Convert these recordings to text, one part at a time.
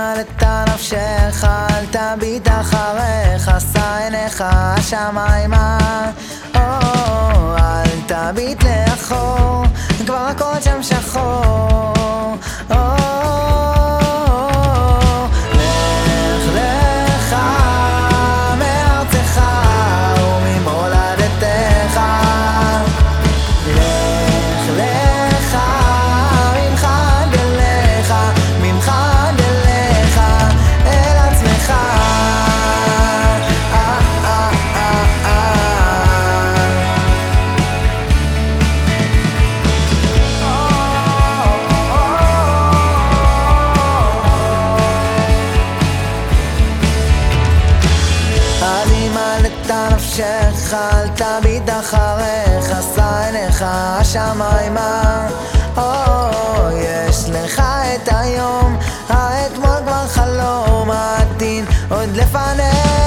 ימלט נפשך, אל תביט אחריך, שא עיניך השמיימה. או, אל תביט לאחור, כבר הכל שם שחור. נפשך, אל תביט אחריך, שא עיניך השמיימה. או, יש לך את היום, האתמול כבר חלום, העתיד עוד לפניך.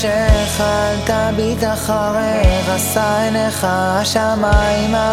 נפשך, אל תביט אחריך, שא עיניך השמיימה